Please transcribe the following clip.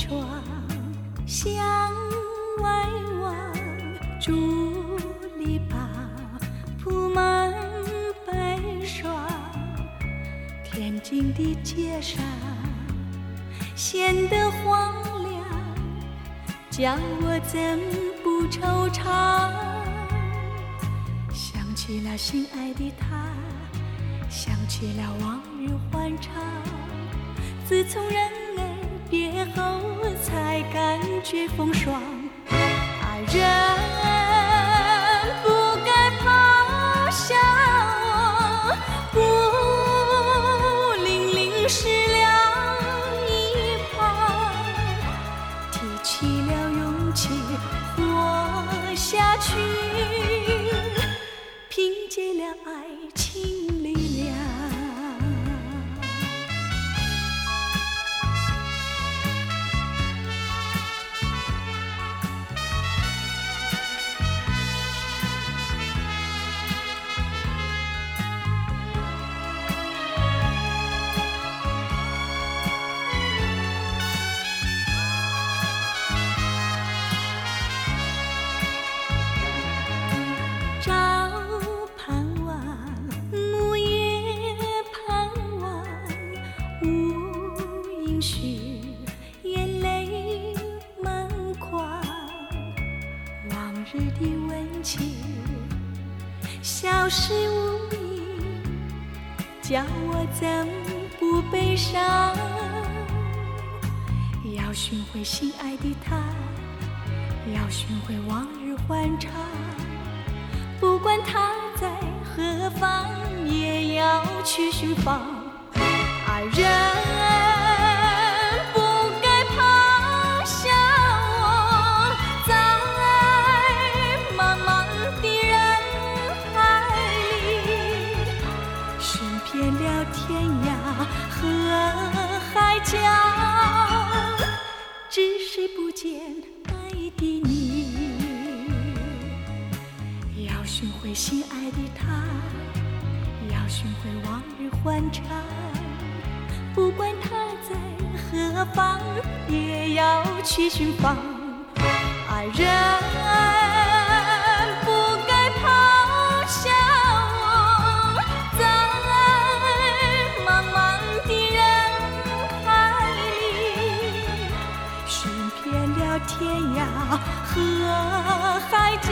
窗向外望，竹篱笆铺满白霜，恬静的街上显得荒凉，叫我怎不惆怅？想起了心爱的他，想起了往日欢畅，自从人。别后，才感觉风霜。爱人不该抛下我，孤零零失了一旁。提起了勇气活下去，凭借了爱情无音讯，眼泪满眶。往日的温情消失无影，叫我怎不悲伤？要寻回心爱的他，要寻回往日欢畅。不管他在何方，也要去寻访。爱人遍了天涯和海角，只是不见爱的你。要寻回心爱的他，要寻回往日欢畅。不管他在何方，也要去寻访。爱人天涯和海角，